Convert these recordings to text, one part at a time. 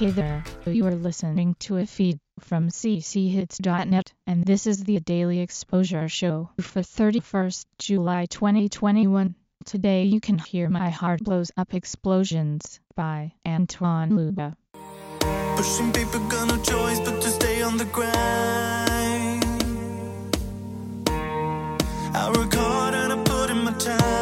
Hey there, you are listening to a feed from cchits.net, and this is the Daily Exposure Show for 31st July 2021. Today you can hear My Heart Blows Up Explosions by Antoine Luba. Pushing paper, got no choice but to stay on the. I hard and I put in my time.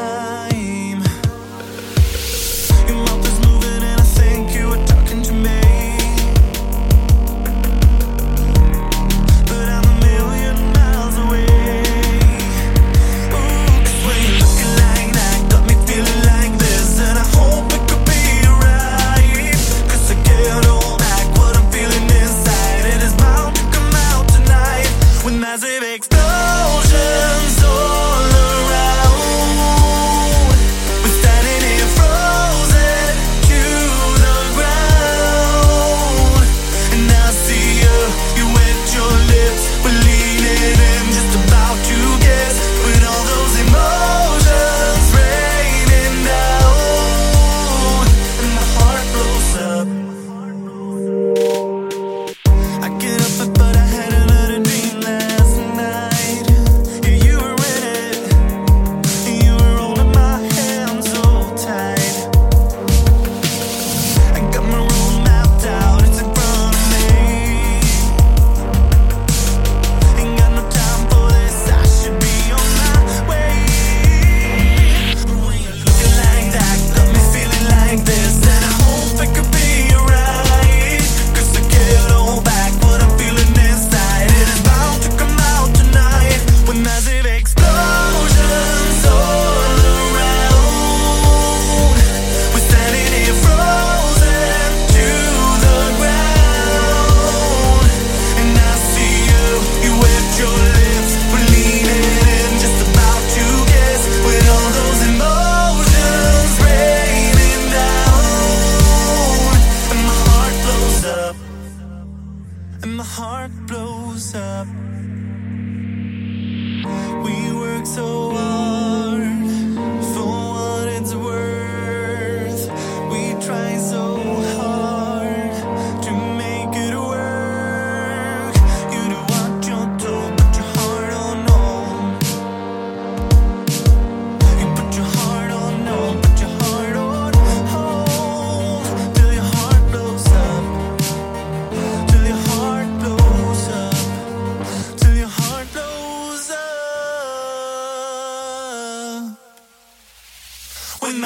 Work so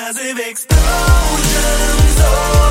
massive explosions. All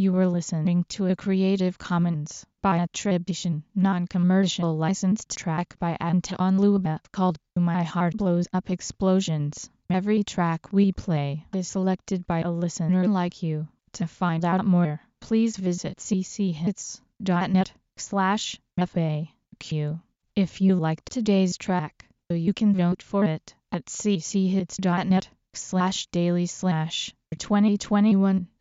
You were listening to a Creative Commons by attribution, non-commercial licensed track by Anton Luba called My Heart Blows Up Explosions. Every track we play is selected by a listener like you. To find out more, please visit cchits.net slash FAQ. If you liked today's track, you can vote for it at cchits.net slash daily slash 2021